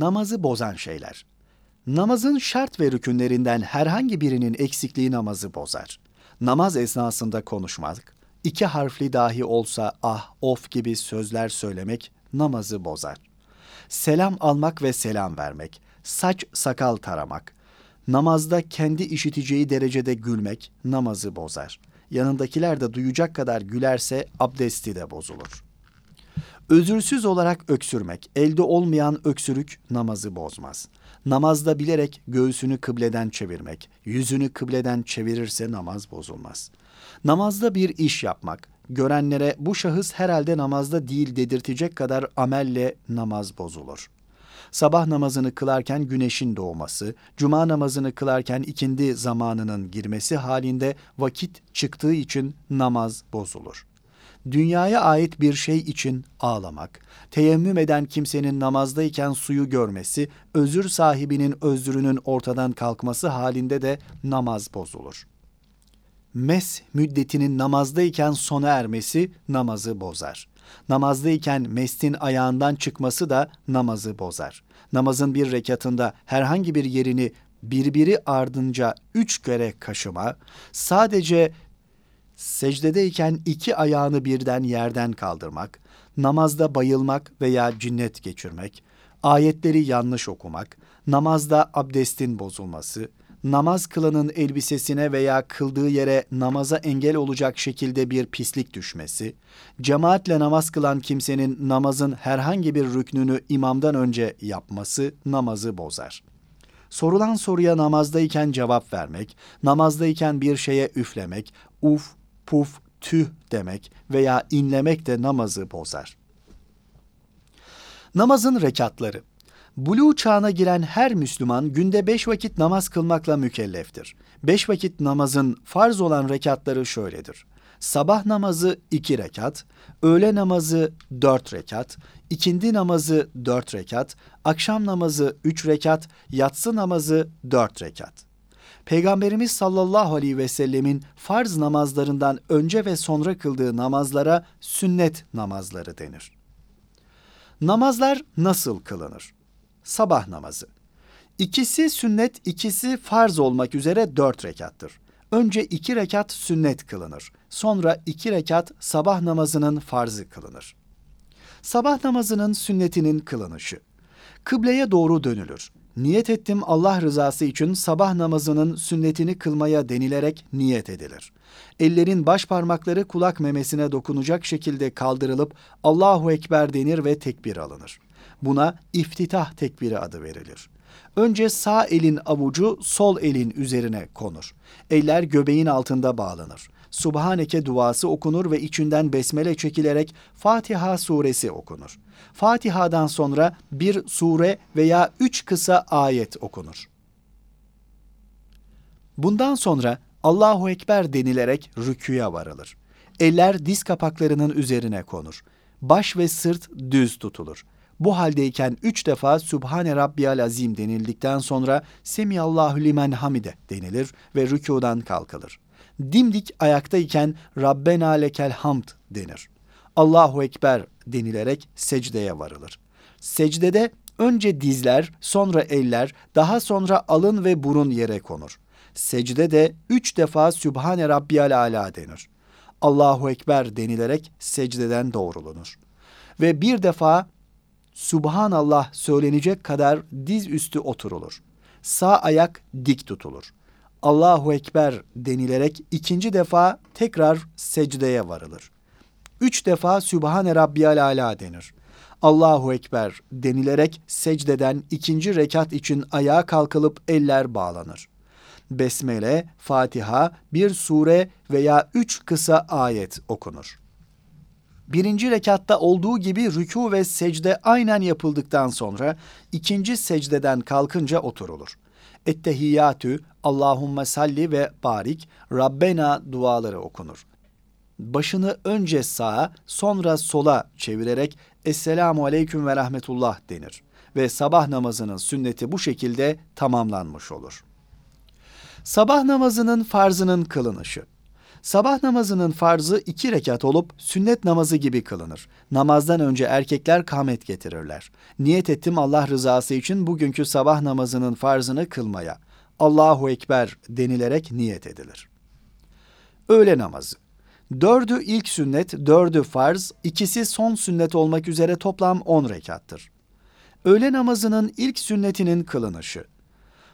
Namazı bozan şeyler. Namazın şart ve rükünlerinden herhangi birinin eksikliği namazı bozar. Namaz esnasında konuşmak, iki harfli dahi olsa ah, of gibi sözler söylemek namazı bozar. Selam almak ve selam vermek, saç sakal taramak, namazda kendi işiteceği derecede gülmek namazı bozar. Yanındakiler de duyacak kadar gülerse abdesti de bozulur. Özürsüz olarak öksürmek, elde olmayan öksürük namazı bozmaz. Namazda bilerek göğsünü kıbleden çevirmek, yüzünü kıbleden çevirirse namaz bozulmaz. Namazda bir iş yapmak, görenlere bu şahıs herhalde namazda değil dedirtecek kadar amelle namaz bozulur. Sabah namazını kılarken güneşin doğması, cuma namazını kılarken ikindi zamanının girmesi halinde vakit çıktığı için namaz bozulur dünyaya ait bir şey için ağlamak, teyemmüm eden kimsenin namazdayken suyu görmesi, özür sahibinin özrünün ortadan kalkması halinde de namaz bozulur. Mes müddetinin namazdayken sona ermesi namazı bozar. Namazdayken mestin ayağından çıkması da namazı bozar. Namazın bir rekatında herhangi bir yerini birbiri ardınca üç kere kaşıma, sadece secdedeyken iki ayağını birden yerden kaldırmak, namazda bayılmak veya cinnet geçirmek, ayetleri yanlış okumak, namazda abdestin bozulması, namaz kılanın elbisesine veya kıldığı yere namaza engel olacak şekilde bir pislik düşmesi, cemaatle namaz kılan kimsenin namazın herhangi bir rüknünü imamdan önce yapması namazı bozar. Sorulan soruya namazdayken cevap vermek, namazdayken bir şeye üflemek, uf, puf, tüh demek veya inlemek de namazı bozar. Namazın rekatları Bulu çağına giren her Müslüman günde beş vakit namaz kılmakla mükelleftir. Beş vakit namazın farz olan rekatları şöyledir. Sabah namazı iki rekat, öğle namazı dört rekat, ikindi namazı dört rekat, akşam namazı üç rekat, yatsı namazı dört rekat.'' Peygamberimiz sallallahu aleyhi ve sellemin farz namazlarından önce ve sonra kıldığı namazlara sünnet namazları denir. Namazlar nasıl kılınır? Sabah namazı. İkisi sünnet, ikisi farz olmak üzere dört rekattır. Önce iki rekat sünnet kılınır. Sonra iki rekat sabah namazının farzı kılınır. Sabah namazının sünnetinin kılınışı. Kıbleye doğru dönülür niyet ettim Allah rızası için sabah namazının sünnetini kılmaya denilerek niyet edilir. Ellerin baş parmakları kulak memesine dokunacak şekilde kaldırılıp Allahu Ekber denir ve tekbir alınır. Buna iftitah tekbiri adı verilir. Önce sağ elin avucu sol elin üzerine konur. Eller göbeğin altında bağlanır. Subhaneke duası okunur ve içinden besmele çekilerek Fatiha suresi okunur. Fatiha'dan sonra bir sure veya üç kısa ayet okunur. Bundan sonra Allahu Ekber denilerek rüküye varılır. Eller diz kapaklarının üzerine konur. Baş ve sırt düz tutulur. Bu haldeyken üç defa Sübhane Rabbiyal Azim denildikten sonra Semiyallahu limen hamide denilir ve rükudan kalkılır. Dimdik ayaktayken Rabbena lekel hamd denir. Allahu Ekber denilerek secdeye varılır. Secdede önce dizler, sonra eller, daha sonra alın ve burun yere konur. Secde de üç defa Sübhane Rabbiyal Ala denir. Allahu Ekber denilerek secdeden doğrulunur. Ve bir defa Subhanallah söylenecek kadar diz üstü oturulur. Sağ ayak dik tutulur. Allahu Ekber denilerek ikinci defa tekrar secdeye varılır. Üç defa Sübhane Rabbiyal Ala denir. Allahu Ekber denilerek secdeden ikinci rekat için ayağa kalkılıp eller bağlanır. Besmele, Fatiha, bir sure veya üç kısa ayet okunur. Birinci rekatta olduğu gibi rükû ve secde aynen yapıldıktan sonra ikinci secdeden kalkınca oturulur. Ettehiyyatü, Allahümme salli ve barik, Rabbena duaları okunur. Başını önce sağa sonra sola çevirerek Esselamu Aleyküm ve Rahmetullah denir ve sabah namazının sünneti bu şekilde tamamlanmış olur. Sabah namazının farzının kılınışı Sabah namazının farzı iki rekat olup sünnet namazı gibi kılınır. Namazdan önce erkekler kamet getirirler. Niyet ettim Allah rızası için bugünkü sabah namazının farzını kılmaya. Allahu Ekber denilerek niyet edilir. Öğle namazı. Dördü ilk sünnet, dördü farz, ikisi son sünnet olmak üzere toplam on rekattır. Öğle namazının ilk sünnetinin kılınışı.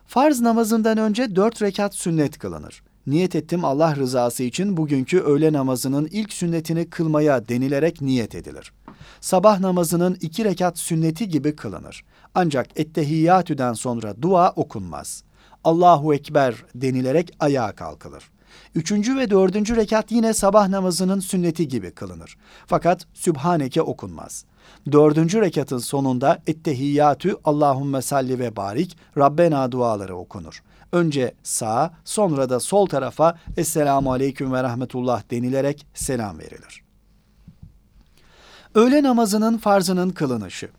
Farz namazından önce dört rekat sünnet kılınır. Niyet ettim Allah rızası için bugünkü öğle namazının ilk sünnetini kılmaya denilerek niyet edilir. Sabah namazının iki rekat sünneti gibi kılınır. Ancak ettehiyyatüden sonra dua okunmaz. Allahu Ekber denilerek ayağa kalkılır. Üçüncü ve dördüncü rekat yine sabah namazının sünneti gibi kılınır. Fakat Sübhaneke okunmaz. Dördüncü rekatın sonunda ettehiyyatü Allahümme salli ve barik Rabbena duaları okunur. Önce sağa sonra da sol tarafa Esselamu Aleyküm ve Rahmetullah denilerek selam verilir. Öğle namazının farzının kılınışı.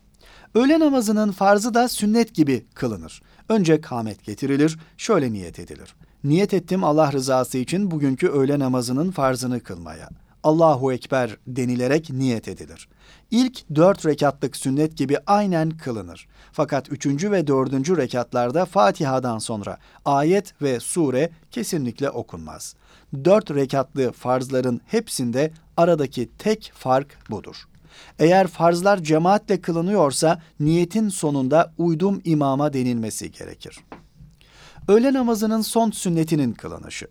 Öğle namazının farzı da sünnet gibi kılınır. Önce kâmet getirilir, şöyle niyet edilir. Niyet ettim Allah rızası için bugünkü öğle namazının farzını kılmaya. Allahu Ekber denilerek niyet edilir. İlk dört rekatlık sünnet gibi aynen kılınır. Fakat üçüncü ve dördüncü rekatlarda Fatiha'dan sonra ayet ve sure kesinlikle okunmaz. Dört rekatlı farzların hepsinde aradaki tek fark budur. Eğer farzlar cemaatle kılınıyorsa niyetin sonunda uydum imama denilmesi gerekir. Öğle namazının son sünnetinin kılınışı.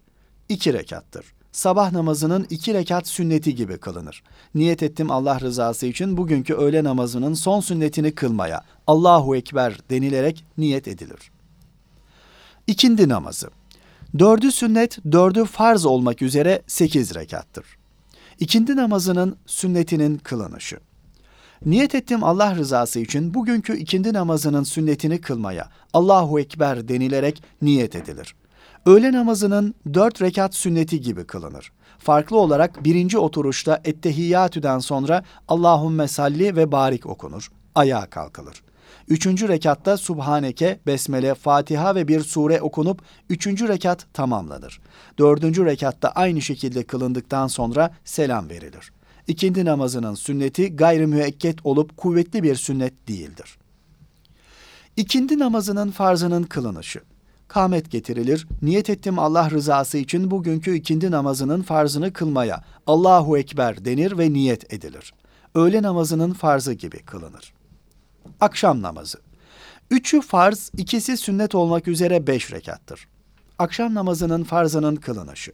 iki rekattır. Sabah namazının iki rekat sünneti gibi kılınır. Niyet ettim Allah rızası için bugünkü öğle namazının son sünnetini kılmaya. Allahu Ekber denilerek niyet edilir. İkindi namazı. Dördü sünnet, dördü farz olmak üzere sekiz rekattır. İkindi namazının sünnetinin kılınışı. Niyet ettim Allah rızası için bugünkü ikindi namazının sünnetini kılmaya Allahu Ekber denilerek niyet edilir. Öğle namazının dört rekat sünneti gibi kılınır. Farklı olarak birinci oturuşta ettehiyyatüden sonra Allahümme salli ve barik okunur. Ayağa kalkılır. Üçüncü rekatta Subhaneke, Besmele, Fatiha ve bir sure okunup üçüncü rekat tamamlanır. Dördüncü rekatta aynı şekilde kılındıktan sonra selam verilir. İkindi namazının sünneti gayri müekket olup kuvvetli bir sünnet değildir. İkindi namazının farzının kılınışı. Kamet getirilir, niyet ettim Allah rızası için bugünkü ikindi namazının farzını kılmaya, Allahu Ekber denir ve niyet edilir. Öğle namazının farzı gibi kılınır. Akşam namazı. Üçü farz, ikisi sünnet olmak üzere beş rekattır. Akşam namazının farzının kılınışı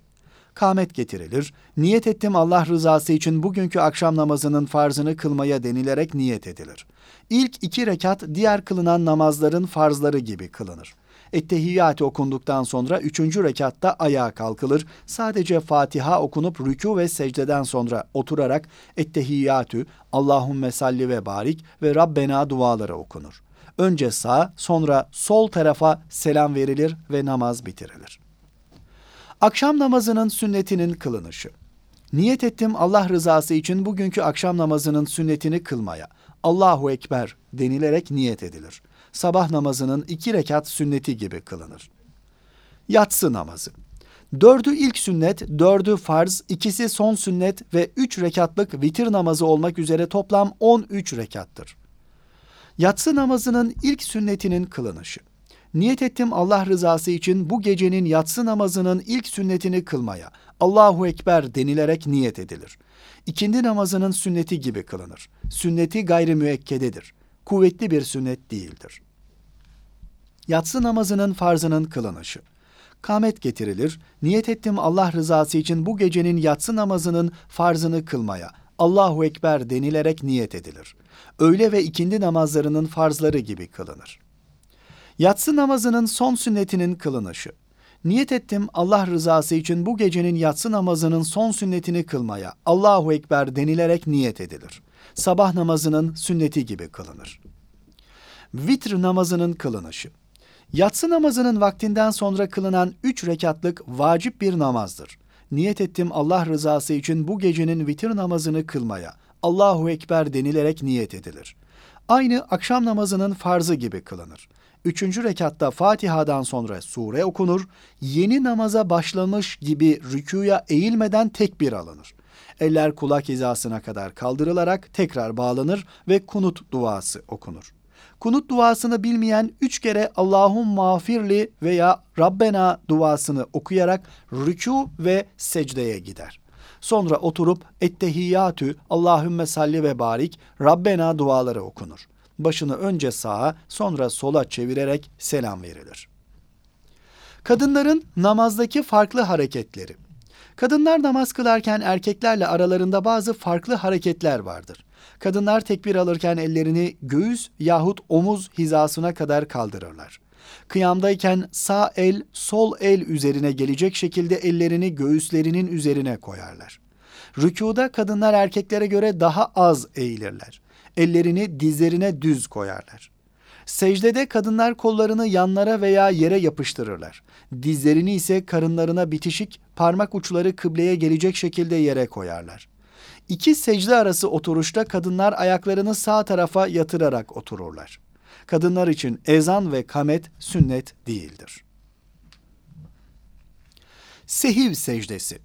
kamet getirilir. Niyet ettim Allah rızası için bugünkü akşam namazının farzını kılmaya denilerek niyet edilir. İlk iki rekat diğer kılınan namazların farzları gibi kılınır. Ettehiyyatı okunduktan sonra üçüncü rekatta ayağa kalkılır. Sadece Fatiha okunup rükû ve secdeden sonra oturarak Ettehiyyatü, Allahümme salli ve barik ve Rabbena duaları okunur. Önce sağ, sonra sol tarafa selam verilir ve namaz bitirilir. Akşam namazının sünnetinin kılınışı. Niyet ettim Allah rızası için bugünkü akşam namazının sünnetini kılmaya. Allahu Ekber denilerek niyet edilir. Sabah namazının iki rekat sünneti gibi kılınır. Yatsı namazı. Dördü ilk sünnet, dördü farz, ikisi son sünnet ve üç rekatlık vitir namazı olmak üzere toplam on üç rekattır. Yatsı namazının ilk sünnetinin kılınışı. Niyet ettim Allah rızası için bu gecenin yatsı namazının ilk sünnetini kılmaya. Allahu Ekber denilerek niyet edilir. İkindi namazının sünneti gibi kılınır. Sünneti gayri müekkededir. Kuvvetli bir sünnet değildir. Yatsı namazının farzının kılınışı. Kamet getirilir. Niyet ettim Allah rızası için bu gecenin yatsı namazının farzını kılmaya. Allahu Ekber denilerek niyet edilir. Öğle ve ikindi namazlarının farzları gibi kılınır. Yatsı namazının son sünnetinin kılınışı. Niyet ettim Allah rızası için bu gecenin yatsı namazının son sünnetini kılmaya. Allahu Ekber denilerek niyet edilir. Sabah namazının sünneti gibi kılınır. Vitr namazının kılınışı. Yatsı namazının vaktinden sonra kılınan üç rekatlık vacip bir namazdır. Niyet ettim Allah rızası için bu gecenin vitir namazını kılmaya. Allahu Ekber denilerek niyet edilir. Aynı akşam namazının farzı gibi kılınır. Üçüncü rekatta Fatiha'dan sonra sure okunur, yeni namaza başlamış gibi rükuya eğilmeden tekbir alınır. Eller kulak hizasına kadar kaldırılarak tekrar bağlanır ve kunut duası okunur. Kunut duasını bilmeyen üç kere Allahum mağfirli veya Rabbena duasını okuyarak rükû ve secdeye gider. Sonra oturup ettehiyyatü, Allahümme salli ve barik, Rabbena duaları okunur. Başını önce sağa sonra sola çevirerek selam verilir. Kadınların namazdaki farklı hareketleri. Kadınlar namaz kılarken erkeklerle aralarında bazı farklı hareketler vardır. Kadınlar tekbir alırken ellerini göğüs yahut omuz hizasına kadar kaldırırlar. Kıyamdayken sağ el sol el üzerine gelecek şekilde ellerini göğüslerinin üzerine koyarlar. Rükuda kadınlar erkeklere göre daha az eğilirler. Ellerini dizlerine düz koyarlar. Secdede kadınlar kollarını yanlara veya yere yapıştırırlar. Dizlerini ise karınlarına bitişik, parmak uçları kıbleye gelecek şekilde yere koyarlar. İki secde arası oturuşta kadınlar ayaklarını sağ tarafa yatırarak otururlar. Kadınlar için ezan ve kamet sünnet değildir. Sehiv secdesi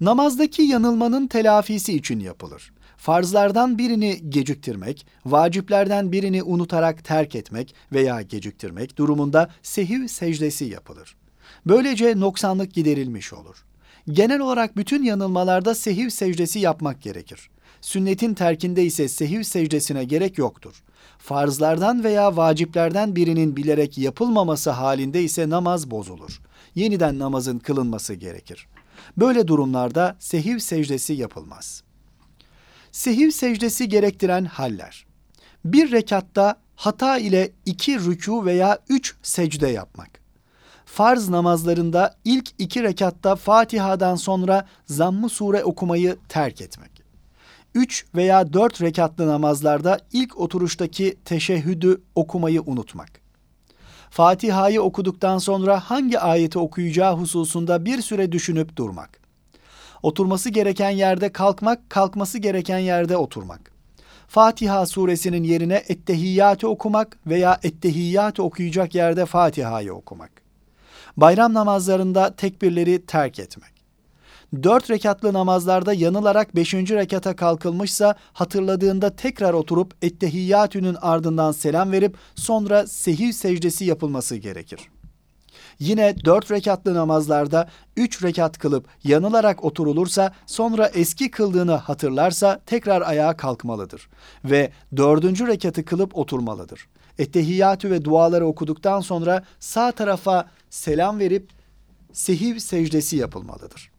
Namazdaki yanılmanın telafisi için yapılır. Farzlardan birini geciktirmek, vaciplerden birini unutarak terk etmek veya geciktirmek durumunda sehiv secdesi yapılır. Böylece noksanlık giderilmiş olur. Genel olarak bütün yanılmalarda sehiv secdesi yapmak gerekir. Sünnetin terkinde ise sehiv secdesine gerek yoktur. Farzlardan veya vaciplerden birinin bilerek yapılmaması halinde ise namaz bozulur. Yeniden namazın kılınması gerekir. Böyle durumlarda sehiv secdesi yapılmaz. Sehiv secdesi gerektiren haller. Bir rekatta hata ile iki rükû veya üç secde yapmak farz namazlarında ilk iki rekatta Fatiha'dan sonra zamm-ı sure okumayı terk etmek. Üç veya dört rekatlı namazlarda ilk oturuştaki teşehhüdü okumayı unutmak. Fatiha'yı okuduktan sonra hangi ayeti okuyacağı hususunda bir süre düşünüp durmak. Oturması gereken yerde kalkmak, kalkması gereken yerde oturmak. Fatiha suresinin yerine ettehiyyatı okumak veya ettehiyyatı okuyacak yerde Fatiha'yı okumak bayram namazlarında tekbirleri terk etmek. Dört rekatlı namazlarda yanılarak beşinci rekata kalkılmışsa hatırladığında tekrar oturup ettehiyyatünün ardından selam verip sonra sehiv secdesi yapılması gerekir. Yine dört rekatlı namazlarda üç rekat kılıp yanılarak oturulursa sonra eski kıldığını hatırlarsa tekrar ayağa kalkmalıdır ve dördüncü rekatı kılıp oturmalıdır. Ettehiyyatü ve duaları okuduktan sonra sağ tarafa selam verip sehiv secdesi yapılmalıdır.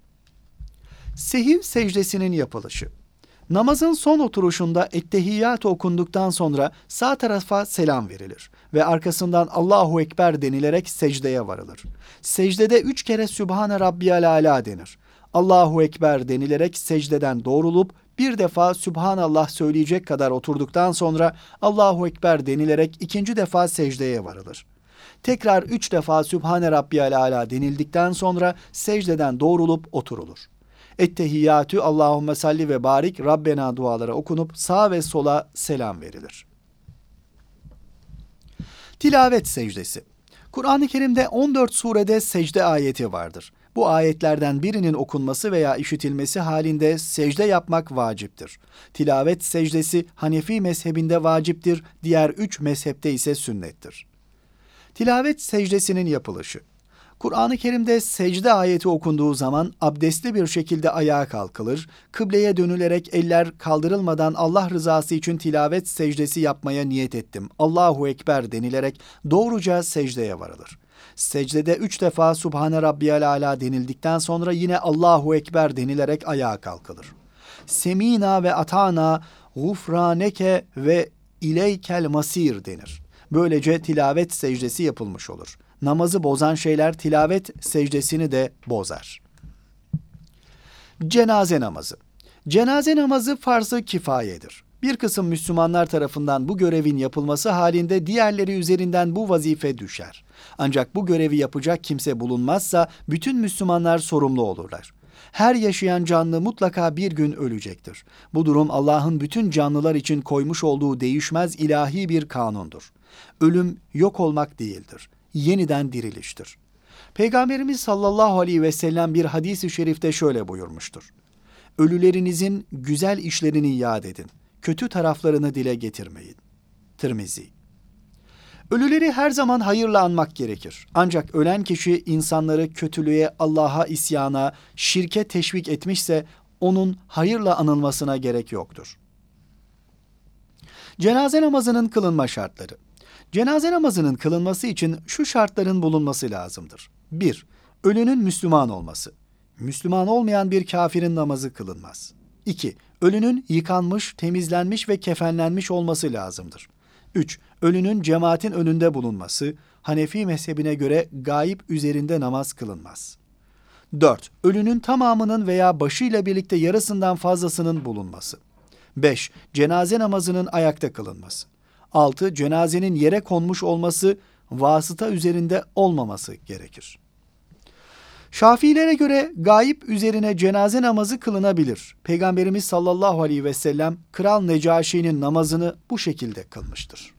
Sehiv secdesinin yapılışı. Namazın son oturuşunda ettehiyyat okunduktan sonra sağ tarafa selam verilir ve arkasından Allahu Ekber denilerek secdeye varılır. Secdede üç kere Sübhane Rabbiyal Ala denir. Allahu Ekber denilerek secdeden doğrulup bir defa Sübhanallah söyleyecek kadar oturduktan sonra Allahu Ekber denilerek ikinci defa secdeye varılır. Tekrar üç defa Sübhane Rabbiyal Ala denildikten sonra secdeden doğrulup oturulur. Ettehiyyatü Allahümme salli ve barik Rabbena duaları okunup sağ ve sola selam verilir. Tilavet secdesi Kur'an-ı Kerim'de 14 surede secde ayeti vardır. Bu ayetlerden birinin okunması veya işitilmesi halinde secde yapmak vaciptir. Tilavet secdesi Hanefi mezhebinde vaciptir, diğer üç mezhepte ise sünnettir. Tilavet secdesinin yapılışı. Kur'an-ı Kerim'de secde ayeti okunduğu zaman abdestli bir şekilde ayağa kalkılır, kıbleye dönülerek eller kaldırılmadan Allah rızası için tilavet secdesi yapmaya niyet ettim. Allahu Ekber denilerek doğruca secdeye varılır. Secdede üç defa Subhane Rabbiyal Ala denildikten sonra yine Allahu Ekber denilerek ayağa kalkılır. Semina ve atana gufraneke ve ileykel masir denir. Böylece tilavet secdesi yapılmış olur. Namazı bozan şeyler tilavet secdesini de bozar. Cenaze namazı. Cenaze namazı farz-ı kifayedir. Bir kısım Müslümanlar tarafından bu görevin yapılması halinde diğerleri üzerinden bu vazife düşer. Ancak bu görevi yapacak kimse bulunmazsa bütün Müslümanlar sorumlu olurlar. Her yaşayan canlı mutlaka bir gün ölecektir. Bu durum Allah'ın bütün canlılar için koymuş olduğu değişmez ilahi bir kanundur. Ölüm yok olmak değildir. Yeniden diriliştir. Peygamberimiz sallallahu aleyhi ve sellem bir hadis-i şerifte şöyle buyurmuştur. Ölülerinizin güzel işlerini yad edin. Kötü taraflarını dile getirmeyin. Tirmizi Ölüleri her zaman hayırla anmak gerekir. Ancak ölen kişi insanları kötülüğe, Allah'a isyana, şirke teşvik etmişse onun hayırla anılmasına gerek yoktur. Cenaze namazının kılınma şartları. Cenaze namazının kılınması için şu şartların bulunması lazımdır. 1. Ölünün Müslüman olması. Müslüman olmayan bir kafirin namazı kılınmaz. 2. Ölünün yıkanmış, temizlenmiş ve kefenlenmiş olması lazımdır. 3. Ölünün cemaatin önünde bulunması, Hanefi mezhebine göre gayip üzerinde namaz kılınmaz. 4. Ölünün tamamının veya başıyla birlikte yarısından fazlasının bulunması. 5. Cenaze namazının ayakta kılınması. 6. Cenazenin yere konmuş olması, vasıta üzerinde olmaması gerekir. Şafilere göre gayip üzerine cenaze namazı kılınabilir. Peygamberimiz sallallahu aleyhi ve sellem Kral Necaşi'nin namazını bu şekilde kılmıştır.